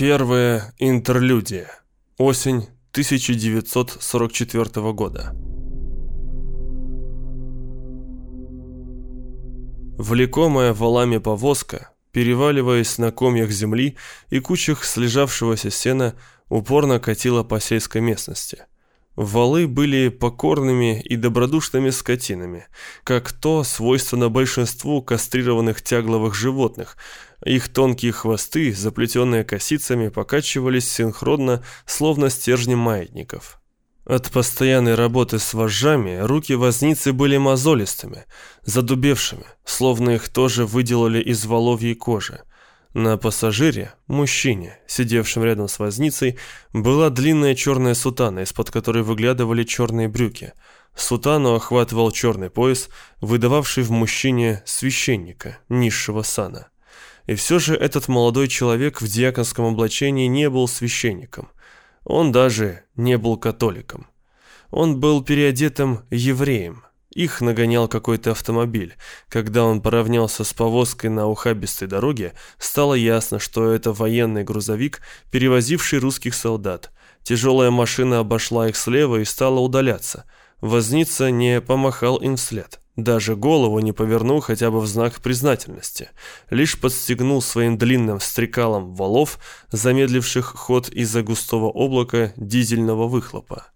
Первая интерлюдия. Осень 1944 года. Влекомая валами повозка, переваливаясь на комьях земли и кучах слежавшегося сена, упорно катила по сельской местности. Валы были покорными и добродушными скотинами, как то свойственно большинству кастрированных тягловых животных. Их тонкие хвосты, заплетенные косицами, покачивались синхронно, словно стержни маятников. От постоянной работы с вожжами руки возницы были мозолистыми, задубевшими, словно их тоже выделали из воловьей кожи. На пассажире, мужчине, сидевшем рядом с возницей, была длинная черная сутана, из-под которой выглядывали черные брюки. Сутану охватывал черный пояс, выдававший в мужчине священника низшего сана. И все же этот молодой человек в диаконском облачении не был священником. Он даже не был католиком. Он был переодетым евреем, их нагонял какой-то автомобиль. Когда он поравнялся с повозкой на ухабистой дороге, стало ясно, что это военный грузовик, перевозивший русских солдат. Тяжелая машина обошла их слева и стала удаляться. Возница не помахал им вслед. Даже голову не повернул хотя бы в знак признательности. Лишь подстегнул своим длинным стрекалом валов, замедливших ход из-за густого облака дизельного выхлопа.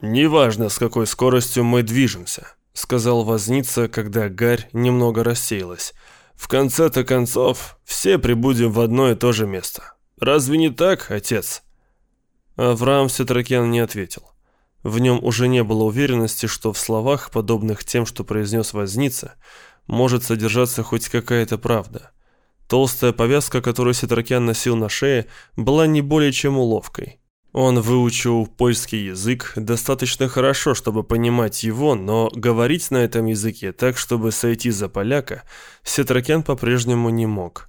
«Неважно, с какой скоростью мы движемся», — сказал возница, когда гарь немного рассеялась. «В конце-то концов, все прибудем в одно и то же место. Разве не так, отец?» Авраам Сетракен не ответил. В нем уже не было уверенности, что в словах, подобных тем, что произнес возница, может содержаться хоть какая-то правда. Толстая повязка, которую Сетракян носил на шее, была не более чем уловкой. Он выучил польский язык достаточно хорошо, чтобы понимать его, но говорить на этом языке так, чтобы сойти за поляка, Сетракян по-прежнему не мог.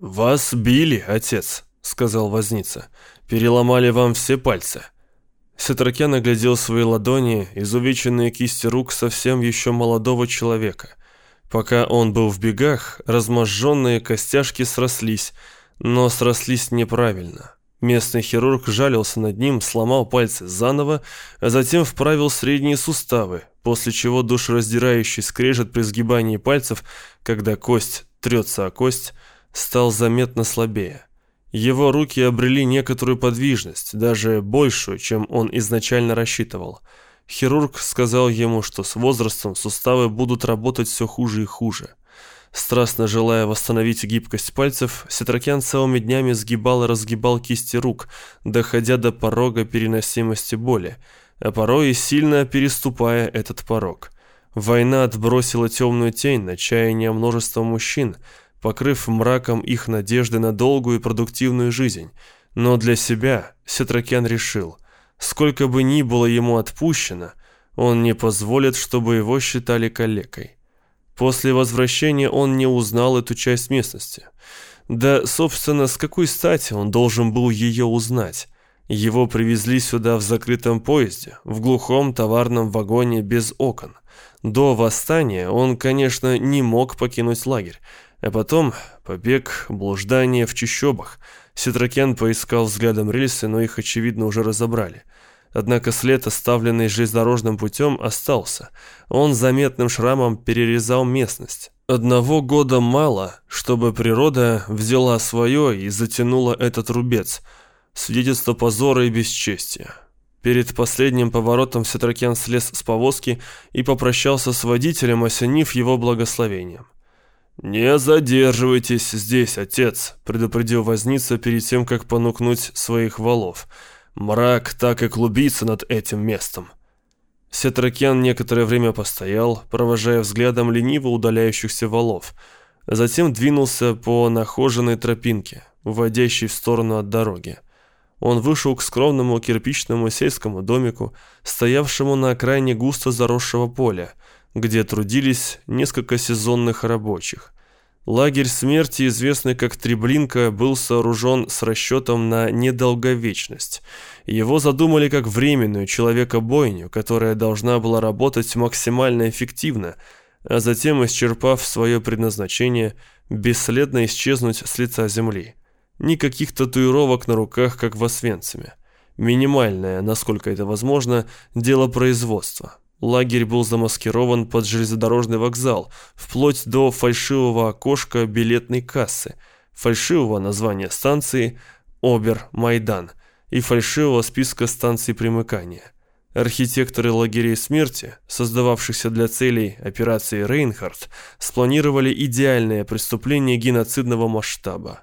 «Вас били, отец», — сказал возница. «Переломали вам все пальцы». Сетракян оглядел свои ладони, изувеченные кисти рук совсем еще молодого человека. Пока он был в бегах, разможженные костяшки срослись, но срослись неправильно. Местный хирург жалился над ним, сломал пальцы заново, а затем вправил средние суставы, после чего душераздирающий скрежет при сгибании пальцев, когда кость трется о кость, стал заметно слабее. Его руки обрели некоторую подвижность, даже большую, чем он изначально рассчитывал. Хирург сказал ему, что с возрастом суставы будут работать все хуже и хуже. Страстно желая восстановить гибкость пальцев, Сетракян целыми днями сгибал и разгибал кисти рук, доходя до порога переносимости боли, а порой и сильно переступая этот порог. Война отбросила темную тень на чаяние множества мужчин, покрыв мраком их надежды на долгую и продуктивную жизнь. Но для себя Сетракян решил, сколько бы ни было ему отпущено, он не позволит, чтобы его считали калекой. После возвращения он не узнал эту часть местности. Да, собственно, с какой стати он должен был ее узнать? Его привезли сюда в закрытом поезде, в глухом товарном вагоне без окон. До восстания он, конечно, не мог покинуть лагерь. А потом побег, блуждание в чащобах. Ситрокен поискал взглядом рельсы, но их, очевидно, уже разобрали. Однако след, оставленный железнодорожным путем, остался. Он заметным шрамом перерезал местность. Одного года мало, чтобы природа взяла свое и затянула этот рубец. Свидетельство позора и бесчестия. Перед последним поворотом Сетракян слез с повозки и попрощался с водителем, осенив его благословением. «Не задерживайтесь здесь, отец», — предупредил возница перед тем, как понукнуть своих валов — Мрак так и клубится над этим местом. Сетракен некоторое время постоял, провожая взглядом лениво удаляющихся валов, затем двинулся по нахоженной тропинке, уводящей в сторону от дороги. Он вышел к скромному кирпичному сельскому домику, стоявшему на окраине густо заросшего поля, где трудились несколько сезонных рабочих. Лагерь смерти, известный как Треблинка, был сооружен с расчетом на недолговечность. Его задумали как временную человекобойню, которая должна была работать максимально эффективно, а затем, исчерпав свое предназначение, бесследно исчезнуть с лица земли. никаких татуировок на руках, как в Освенциме. Минимальное, насколько это возможно, дело производства. Лагерь был замаскирован под железнодорожный вокзал, вплоть до фальшивого окошка билетной кассы, фальшивого названия станции «Обер-Майдан» и фальшивого списка станций примыкания. Архитекторы лагерей смерти, создававшихся для целей операции «Рейнхард», спланировали идеальное преступление геноцидного масштаба.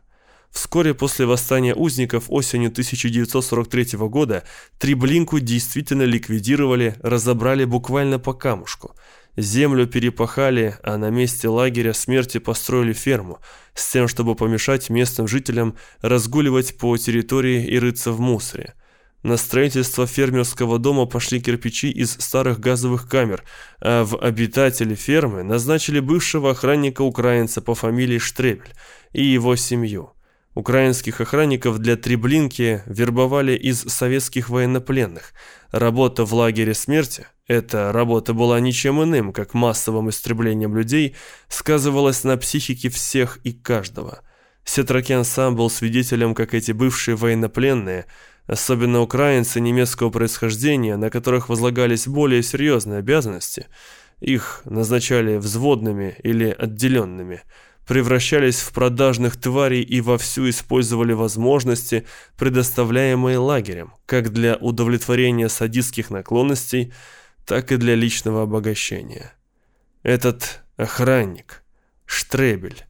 Вскоре после восстания узников осенью 1943 года Триблинку действительно ликвидировали, разобрали буквально по камушку. Землю перепахали, а на месте лагеря смерти построили ферму, с тем, чтобы помешать местным жителям разгуливать по территории и рыться в мусоре. На строительство фермерского дома пошли кирпичи из старых газовых камер, а в обитатели фермы назначили бывшего охранника-украинца по фамилии Штребель и его семью. Украинских охранников для Треблинки вербовали из советских военнопленных. Работа в лагере смерти, эта работа была ничем иным, как массовым истреблением людей, сказывалась на психике всех и каждого. Сетракян сам был свидетелем, как эти бывшие военнопленные – особенно украинцы немецкого происхождения, на которых возлагались более серьезные обязанности, их назначали взводными или отделенными, превращались в продажных тварей и вовсю использовали возможности, предоставляемые лагерем, как для удовлетворения садистских наклонностей, так и для личного обогащения. Этот охранник, Штребель,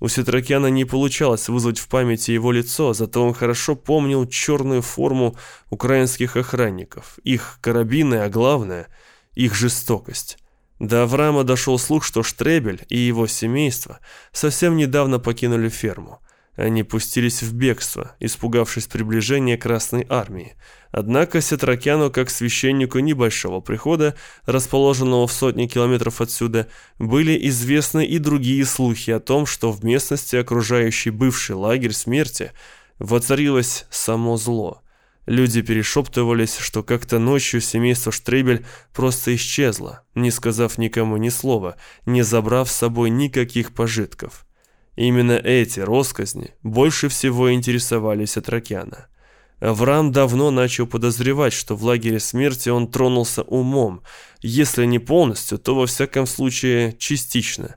у Сетракяна не получалось вызвать в памяти его лицо, зато он хорошо помнил черную форму украинских охранников, их карабины, а главное, их жестокость. До Авраама дошел слух, что Штребель и его семейство совсем недавно покинули ферму. Они пустились в бегство, испугавшись приближения Красной Армии. Однако Сетракяну, как священнику небольшого прихода, расположенного в сотни километров отсюда, были известны и другие слухи о том, что в местности, окружающей бывший лагерь смерти, воцарилось само зло. Люди перешептывались, что как-то ночью семейство Штребель просто исчезло, не сказав никому ни слова, не забрав с собой никаких пожитков. Именно эти росказни больше всего интересовали Сатракяна. Авраам давно начал подозревать, что в лагере смерти он тронулся умом, если не полностью, то во всяком случае частично.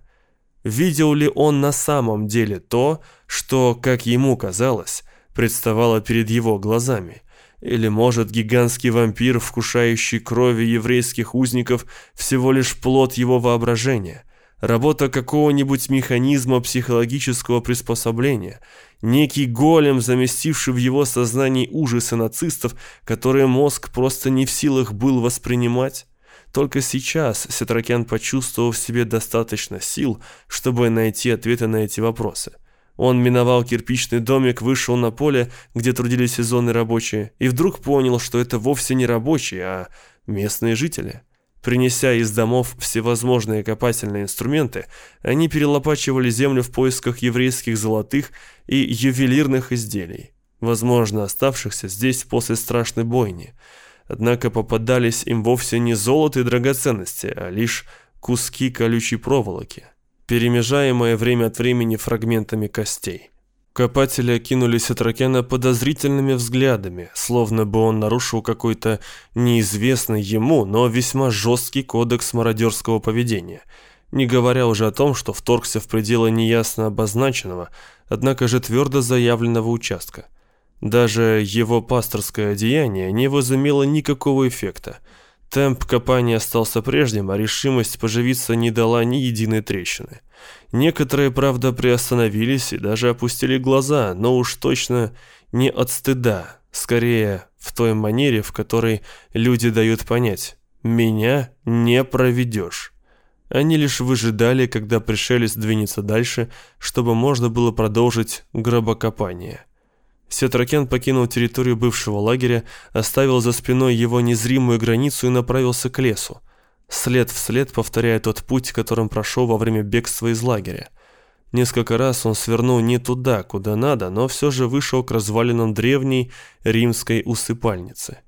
Видел ли он на самом деле то, что, как ему казалось, представало перед его глазами? Или, может, гигантский вампир, вкушающий крови еврейских узников, всего лишь плод его воображения – работа какого-нибудь механизма психологического приспособления, некий голем, заместивший в его сознании ужасы нацистов, которые мозг просто не в силах был воспринимать. Только сейчас Сетракян почувствовал в себе достаточно сил, чтобы найти ответы на эти вопросы. Он миновал кирпичный домик, вышел на поле, где трудились сезонные рабочие, и вдруг понял, что это вовсе не рабочие, а местные жители. Принеся из домов всевозможные копательные инструменты, они перелопачивали землю в поисках еврейских золотых и ювелирных изделий, возможно, оставшихся здесь после страшной бойни. Однако попадались им вовсе не золото и драгоценности, а лишь куски колючей проволоки, перемежаемые время от времени фрагментами костей. Копатели окинули Сатракяна подозрительными взглядами, словно бы он нарушил какой-то неизвестный ему, но весьма жесткий кодекс мародерского поведения, не говоря уже о том, что вторгся в пределы неясно обозначенного, однако же твердо заявленного участка. Даже его пасторское одеяние не возымело никакого эффекта. Темп копания остался прежним, а решимость поживиться не дала ни единой трещины. Некоторые, правда, приостановились и даже опустили глаза, но уж точно не от стыда, скорее в той манере, в которой люди дают понять «меня не проведешь». Они лишь выжидали, когда пришелец двинется дальше, чтобы можно было продолжить гробокопание. Сетракен покинул территорию бывшего лагеря, оставил за спиной его незримую границу и направился к лесу след в след повторяя тот путь, которым прошел во время бегства из лагеря. Несколько раз он свернул не туда, куда надо, но все же вышел к развалинам древней римской усыпальницы.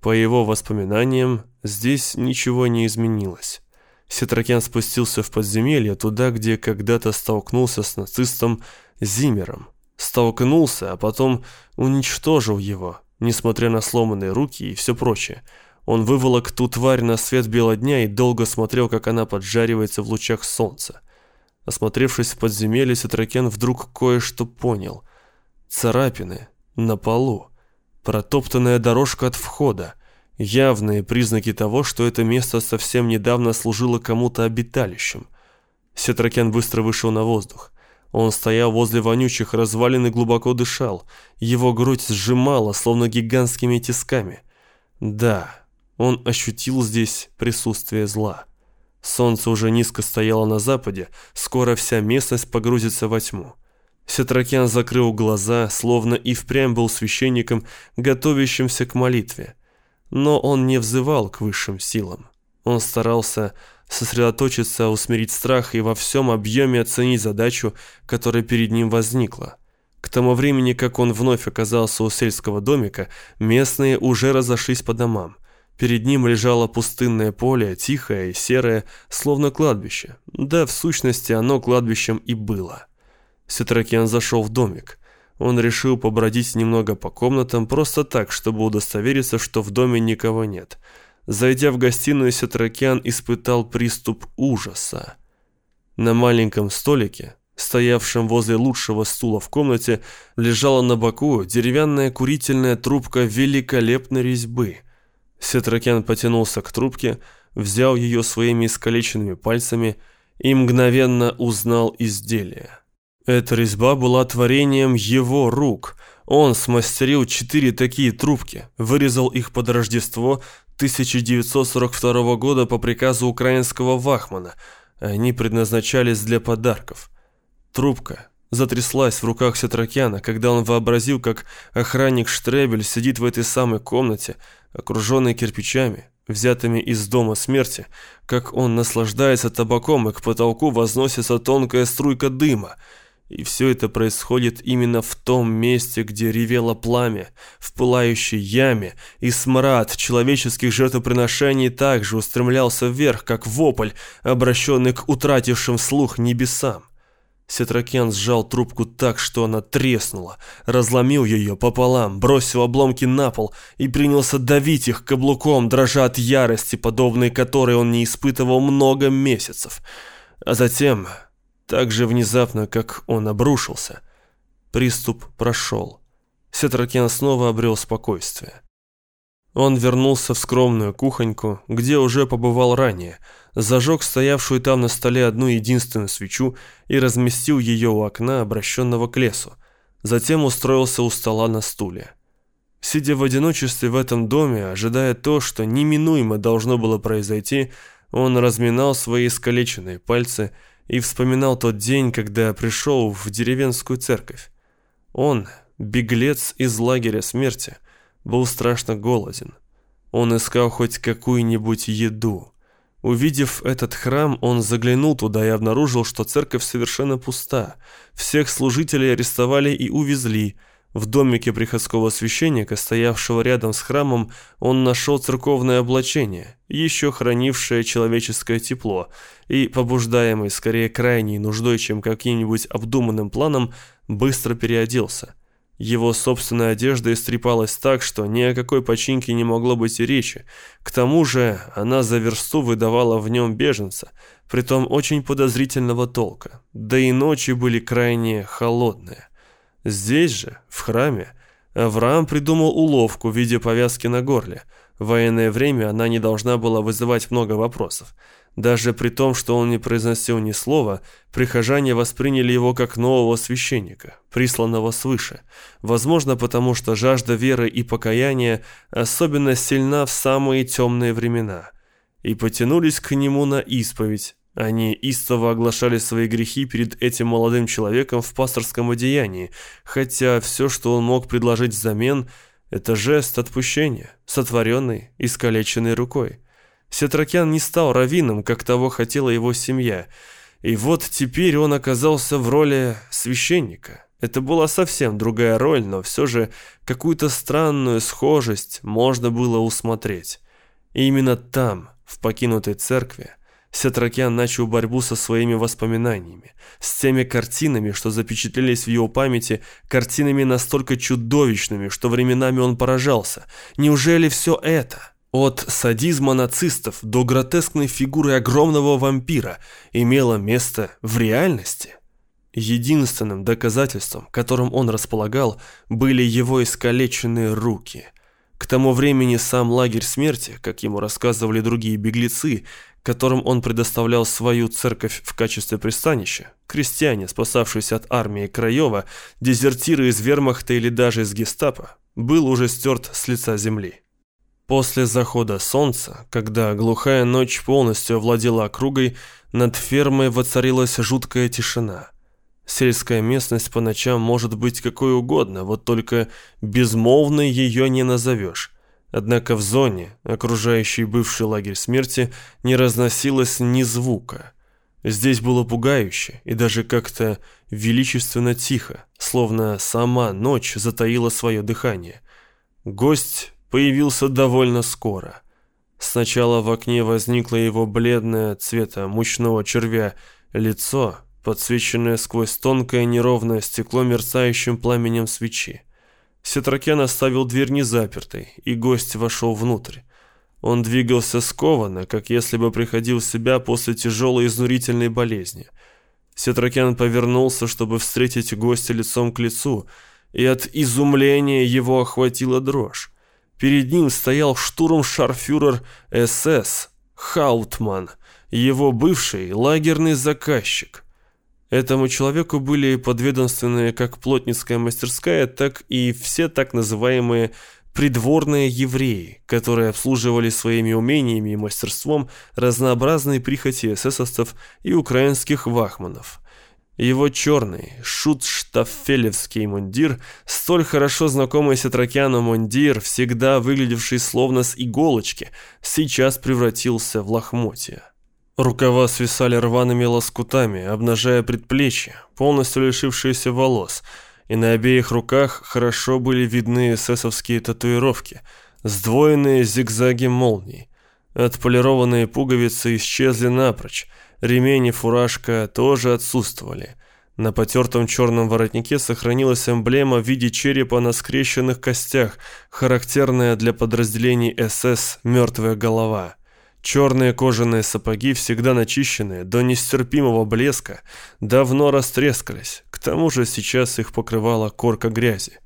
По его воспоминаниям, здесь ничего не изменилось. Сетракян спустился в подземелье, туда, где когда-то столкнулся с нацистом Зимером. Столкнулся, а потом уничтожил его, несмотря на сломанные руки и все прочее. Он выволок ту тварь на свет бела дня и долго смотрел, как она поджаривается в лучах солнца. Осмотревшись в подземелье, Сетракен вдруг кое-что понял. Царапины на полу, протоптанная дорожка от входа, явные признаки того, что это место совсем недавно служило кому-то обиталищем. Сетракен быстро вышел на воздух. Он стоял возле вонючих развалин и глубоко дышал. Его грудь сжимала, словно гигантскими тисками. Да, он ощутил здесь присутствие зла. Солнце уже низко стояло на западе, скоро вся местность погрузится во тьму. Сетракян закрыл глаза, словно и впрямь был священником, готовящимся к молитве. Но он не взывал к высшим силам. Он старался сосредоточиться, усмирить страх и во всем объеме оценить задачу, которая перед ним возникла. К тому времени, как он вновь оказался у сельского домика, местные уже разошлись по домам. Перед ним лежало пустынное поле, тихое и серое, словно кладбище. Да, в сущности, оно кладбищем и было. Сетракиан зашел в домик. Он решил побродить немного по комнатам, просто так, чтобы удостовериться, что в доме никого нет. Зайдя в гостиную, Сетракиан испытал приступ ужаса. На маленьком столике, стоявшем возле лучшего стула в комнате, лежала на боку деревянная курительная трубка великолепной резьбы – Сетракян потянулся к трубке, взял ее своими искалеченными пальцами и мгновенно узнал изделие. Эта резьба была творением его рук. Он смастерил четыре такие трубки, вырезал их под Рождество 1942 года по приказу украинского вахмана. Они предназначались для подарков. Трубка затряслась в руках Сетракяна, когда он вообразил, как охранник Штребель сидит в этой самой комнате, окруженный кирпичами, взятыми из дома смерти, как он наслаждается табаком, и к потолку возносится тонкая струйка дыма. И все это происходит именно в том месте, где ревело пламя, в пылающей яме, и смрад человеческих жертвоприношений также устремлялся вверх, как вопль, обращенный к утратившим слух небесам. Сетракен сжал трубку так, что она треснула, разломил ее пополам, бросил обломки на пол и принялся давить их каблуком, дрожа от ярости, подобной которой он не испытывал много месяцев. А затем, так же внезапно, как он обрушился, приступ прошел. Сетракен снова обрел спокойствие. Он вернулся в скромную кухоньку, где уже побывал ранее, зажег стоявшую там на столе одну единственную свечу и разместил ее у окна, обращенного к лесу. Затем устроился у стола на стуле. Сидя в одиночестве в этом доме, ожидая то, что неминуемо должно было произойти, он разминал свои искалеченные пальцы и вспоминал тот день, когда пришел в деревенскую церковь. Он, беглец из лагеря смерти, был страшно голоден. Он искал хоть какую-нибудь еду. Увидев этот храм, он заглянул туда и обнаружил, что церковь совершенно пуста. Всех служителей арестовали и увезли. В домике приходского священника, стоявшего рядом с храмом, он нашел церковное облачение, еще хранившее человеческое тепло, и, побуждаемый скорее крайней нуждой, чем каким-нибудь обдуманным планом, быстро переоделся. Его собственная одежда истрепалась так, что ни о какой починке не могло быть и речи. К тому же она за версту выдавала в нем беженца, притом очень подозрительного толка. Да и ночи были крайне холодные. Здесь же, в храме, Авраам придумал уловку в виде повязки на горле. В военное время она не должна была вызывать много вопросов. Даже при том, что он не произносил ни слова, прихожане восприняли его как нового священника, присланного свыше. Возможно, потому что жажда веры и покаяния особенно сильна в самые темные времена. И потянулись к нему на исповедь. Они истово оглашали свои грехи перед этим молодым человеком в пасторском одеянии, хотя все, что он мог предложить взамен, это жест отпущения, сотворенный, искалеченной рукой. Сетракян не стал раввином, как того хотела его семья. И вот теперь он оказался в роли священника. Это была совсем другая роль, но все же какую-то странную схожесть можно было усмотреть. И именно там, в покинутой церкви, Сетракян начал борьбу со своими воспоминаниями, с теми картинами, что запечатлелись в его памяти, картинами настолько чудовищными, что временами он поражался. Неужели все это? От садизма нацистов до гротескной фигуры огромного вампира имело место в реальности? Единственным доказательством, которым он располагал, были его искалеченные руки. К тому времени сам лагерь смерти, как ему рассказывали другие беглецы, которым он предоставлял свою церковь в качестве пристанища, крестьяне, спасавшиеся от армии Краева, дезертиры из вермахта или даже из гестапо, был уже стерт с лица земли. После захода солнца, когда глухая ночь полностью овладела округой, над фермой воцарилась жуткая тишина. Сельская местность по ночам может быть какой угодно, вот только безмолвной ее не назовешь. Однако в зоне, окружающей бывший лагерь смерти, не разносилось ни звука. Здесь было пугающе и даже как-то величественно тихо, словно сама ночь затаила свое дыхание. Гость появился довольно скоро. Сначала в окне возникло его бледное цвета мучного червя лицо, подсвеченное сквозь тонкое неровное стекло мерцающим пламенем свечи. Сетракен оставил дверь незапертой, и гость вошел внутрь. Он двигался скованно, как если бы приходил в себя после тяжелой изнурительной болезни. Сетракен повернулся, чтобы встретить гостя лицом к лицу, и от изумления его охватила дрожь. Перед ним стоял штурмшарфюрер СС Хаутман, его бывший лагерный заказчик. Этому человеку были подведомственны как плотницкая мастерская, так и все так называемые придворные евреи, которые обслуживали своими умениями и мастерством разнообразные прихоти эсэсовцев и украинских вахманов. Его черный, шутштафелевский мундир, столь хорошо знакомый Сетракяну мундир, всегда выглядевший словно с иголочки, сейчас превратился в лохмотья. Рукава свисали рваными лоскутами, обнажая предплечья, полностью лишившиеся волос, и на обеих руках хорошо были видны эсэсовские татуировки, сдвоенные зигзаги молний. Отполированные пуговицы исчезли напрочь, ремень и фуражка тоже отсутствовали. На потертом черном воротнике сохранилась эмблема в виде черепа на скрещенных костях, характерная для подразделений СС «Мертвая голова». Черные кожаные сапоги, всегда начищенные до нестерпимого блеска, давно растрескались, к тому же сейчас их покрывала корка грязи.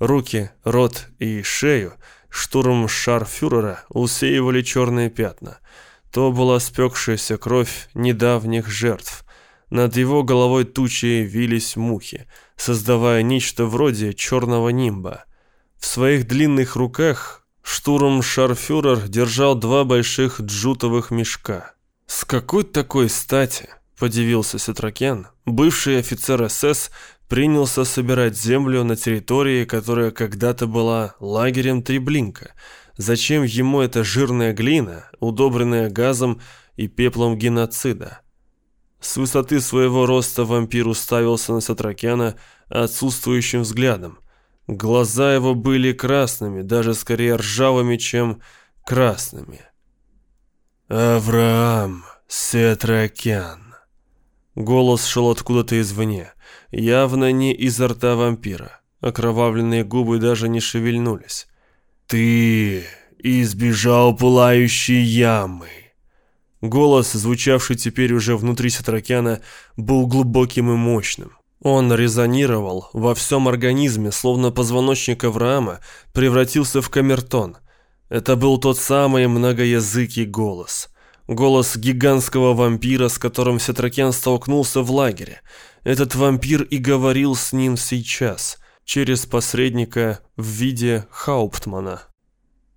Руки, рот и шею штурм шарфюрера усеивали черные пятна. То была спекшаяся кровь недавних жертв. Над его головой тучи вились мухи, создавая нечто вроде черного нимба. В своих длинных руках Штурм-шарфюрер держал два больших джутовых мешка. «С какой такой стати?» – подивился Сетракен. Бывший офицер СС принялся собирать землю на территории, которая когда-то была лагерем Треблинка. Зачем ему эта жирная глина, удобренная газом и пеплом геноцида? С высоты своего роста вампир уставился на Сатракяна отсутствующим взглядом. Глаза его были красными, даже скорее ржавыми, чем красными. «Авраам Сетракян». Голос шел откуда-то извне, явно не изо рта вампира. Окровавленные губы даже не шевельнулись. «Ты избежал пылающей ямы». Голос, звучавший теперь уже внутри Сатракяна, был глубоким и мощным. Он резонировал во всем организме, словно позвоночник Авраама превратился в камертон. Это был тот самый многоязыкий голос. Голос гигантского вампира, с которым Сетракен столкнулся в лагере. Этот вампир и говорил с ним сейчас, через посредника в виде Хауптмана.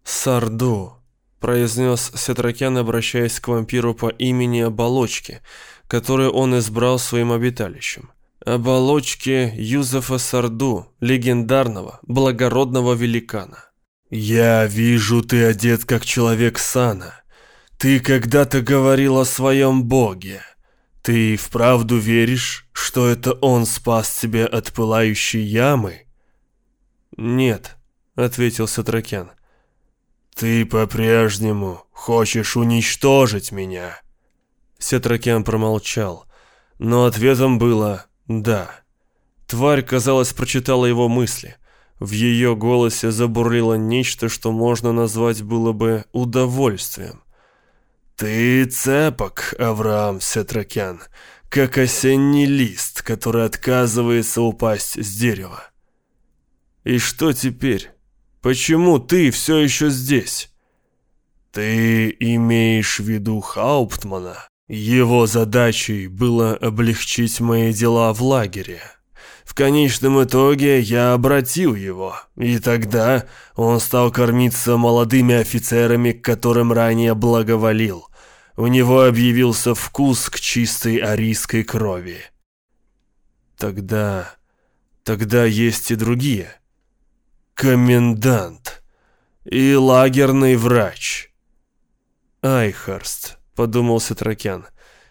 «Сарду», — произнес Сетракен, обращаясь к вампиру по имени Оболочки, которую он избрал своим обиталищем оболочке Юзефа Сарду, легендарного, благородного великана. «Я вижу, ты одет как человек сана. Ты когда-то говорил о своем боге. Ты вправду веришь, что это он спас тебя от пылающей ямы?» «Нет», — ответил Сатракян. «Ты по-прежнему хочешь уничтожить меня?» Сетракян промолчал, но ответом было «да». Тварь, казалось, прочитала его мысли. В ее голосе забурлило нечто, что можно назвать было бы удовольствием. «Ты цепок, Авраам Сетракян, как осенний лист, который отказывается упасть с дерева». «И что теперь? Почему ты все еще здесь?» «Ты имеешь в виду Хауптмана?» Его задачей было облегчить мои дела в лагере. В конечном итоге я обратил его, и тогда он стал кормиться молодыми офицерами, к которым ранее благоволил. У него объявился вкус к чистой арийской крови. Тогда... тогда есть и другие. Комендант и лагерный врач. Айхарст, подумал Сетракян,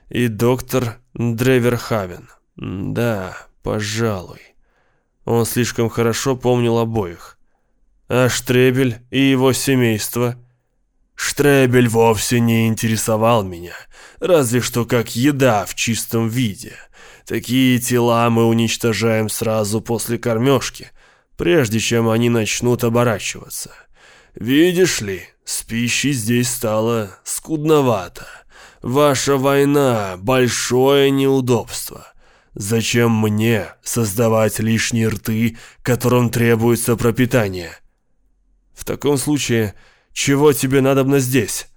и доктор Древерхавен. Да, пожалуй. Он слишком хорошо помнил обоих. А Штребель и его семейство? Штребель вовсе не интересовал меня, разве что как еда в чистом виде. Такие тела мы уничтожаем сразу после кормежки, прежде чем они начнут оборачиваться. Видишь ли, с пищей здесь стало скудновато. Ваша война — большое неудобство. Зачем мне создавать лишние рты, которым требуется пропитание? В таком случае, чего тебе надобно здесь?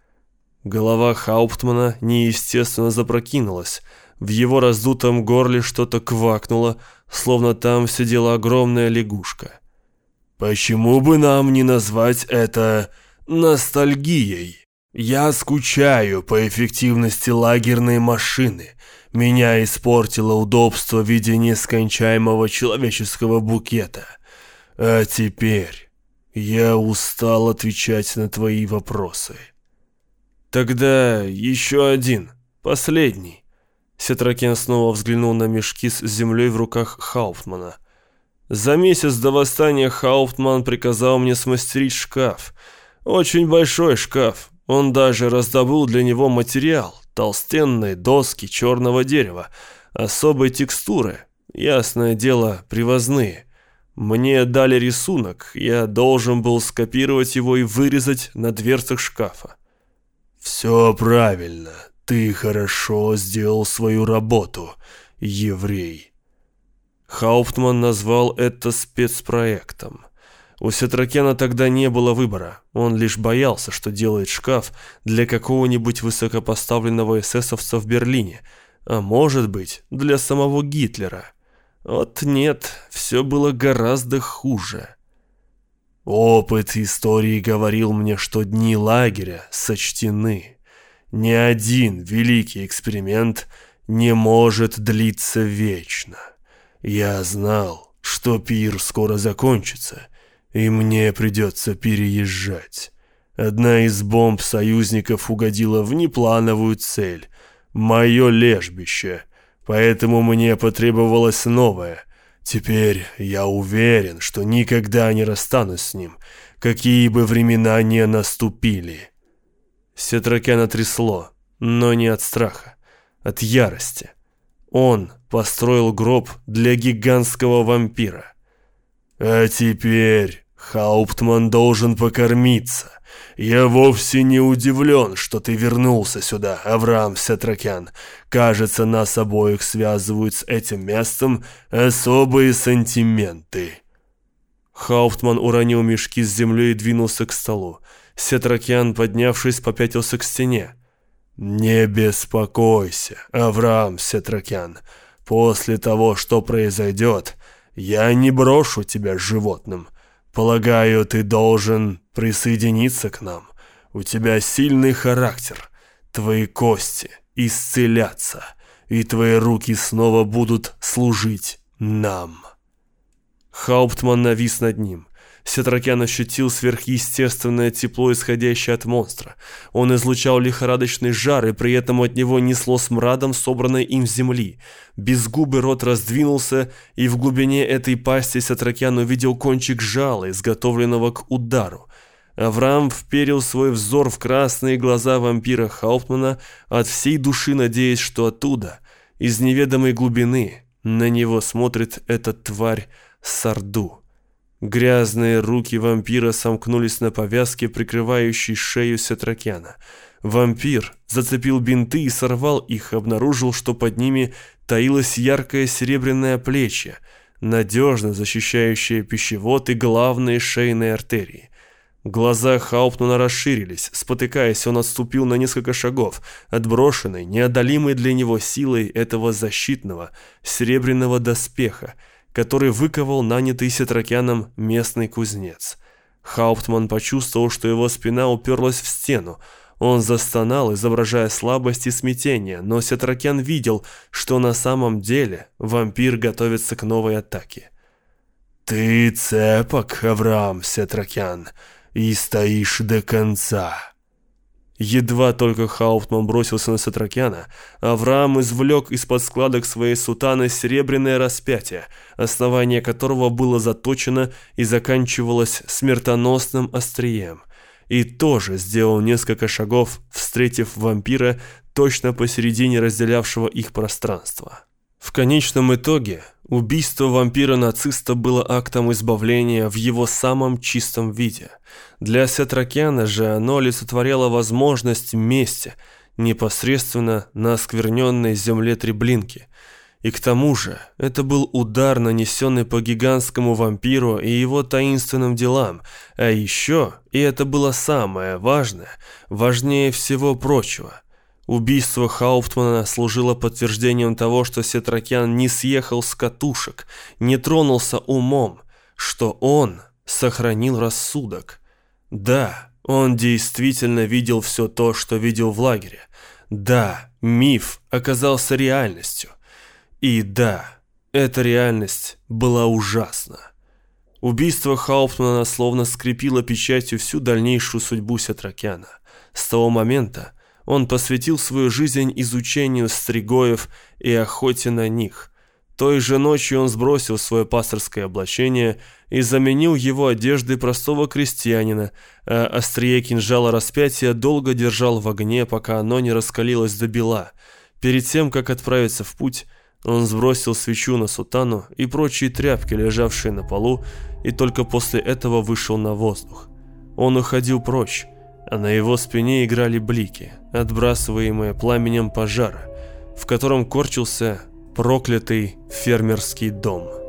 Голова Хауптмана неестественно запрокинулась. В его раздутом горле что-то квакнуло, словно там сидела огромная лягушка. «Почему бы нам не назвать это ностальгией? Я скучаю по эффективности лагерной машины». Меня испортило удобство в виде нескончаемого человеческого букета. А теперь я устал отвечать на твои вопросы. Тогда еще один, последний. Сетракен снова взглянул на мешки с землей в руках Хауптмана. За месяц до восстания Хауптман приказал мне смастерить шкаф. Очень большой шкаф. Он даже раздобыл для него материал толстенные доски черного дерева, особой текстуры, ясное дело, привозные. Мне дали рисунок, я должен был скопировать его и вырезать на дверцах шкафа. «Все правильно, ты хорошо сделал свою работу, еврей». Хауптман назвал это спецпроектом. У Сетракена тогда не было выбора. Он лишь боялся, что делает шкаф для какого-нибудь высокопоставленного эсэсовца в Берлине, а может быть, для самого Гитлера. Вот нет, все было гораздо хуже. Опыт истории говорил мне, что дни лагеря сочтены. Ни один великий эксперимент не может длиться вечно. Я знал, что пир скоро закончится, и мне придется переезжать. Одна из бомб союзников угодила в неплановую цель — мое лежбище, поэтому мне потребовалось новое. Теперь я уверен, что никогда не расстанусь с ним, какие бы времена не наступили. Сетракяна трясло, но не от страха, от ярости. Он построил гроб для гигантского вампира. А теперь Хауптман должен покормиться. Я вовсе не удивлен, что ты вернулся сюда, Авраам Сетракян. Кажется, нас обоих связывают с этим местом особые сантименты. Хауптман уронил мешки с землей и двинулся к столу. Сетракян, поднявшись, попятился к стене. «Не беспокойся, Авраам Сетракян. После того, что произойдет, я не брошу тебя животным. Полагаю, ты должен присоединиться к нам. У тебя сильный характер. Твои кости исцелятся, и твои руки снова будут служить нам». Хауптман навис над ним. Сетракян ощутил сверхъестественное тепло, исходящее от монстра. Он излучал лихорадочный жар, и при этом от него несло смрадом, собранной им земли. Безгубый рот раздвинулся, и в глубине этой пасти Сетракян увидел кончик жала, изготовленного к удару. Авраам вперил свой взор в красные глаза вампира Хауптмана, от всей души надеясь, что оттуда, из неведомой глубины, на него смотрит эта тварь Сарду. Грязные руки вампира сомкнулись на повязке, прикрывающей шею Сетракяна. Вампир зацепил бинты и сорвал их, обнаружил, что под ними таилось яркое серебряное плечье, надежно защищающее пищевод и главные шейные артерии. Глаза Хауптмана расширились. Спотыкаясь, он отступил на несколько шагов, отброшенный, неодолимой для него силой этого защитного, серебряного доспеха, который выковал нанятый Сетракяном местный кузнец. Хауптман почувствовал, что его спина уперлась в стену. Он застонал, изображая слабость и смятение, но Сетракян видел, что на самом деле вампир готовится к новой атаке. «Ты цепок, Авраам Сетракян», и стоишь до конца». Едва только Хауптман бросился на Сатракяна, Авраам извлек из-под складок своей сутаны серебряное распятие, основание которого было заточено и заканчивалось смертоносным острием. И тоже сделал несколько шагов, встретив вампира точно посередине разделявшего их пространства. В конечном итоге убийство вампира-нациста было актом избавления в его самом чистом виде. Для Сетракяна же оно олицетворяло возможность мести непосредственно на оскверненной земле Треблинки. И к тому же это был удар, нанесенный по гигантскому вампиру и его таинственным делам, а еще, и это было самое важное, важнее всего прочего – Убийство Хауптмана служило подтверждением того, что Сетракян не съехал с катушек, не тронулся умом, что он сохранил рассудок. Да, он действительно видел все то, что видел в лагере. Да, миф оказался реальностью. И да, эта реальность была ужасна. Убийство Хауптмана словно скрепило печатью всю дальнейшую судьбу Сетракяна. С того момента, он посвятил свою жизнь изучению стригоев и охоте на них. Той же ночью он сбросил свое пасторское облачение и заменил его одеждой простого крестьянина, а острие кинжала распятия долго держал в огне, пока оно не раскалилось до бела. Перед тем, как отправиться в путь, он сбросил свечу на сутану и прочие тряпки, лежавшие на полу, и только после этого вышел на воздух. Он уходил прочь, а на его спине играли блики, отбрасываемые пламенем пожара, в котором корчился проклятый фермерский дом.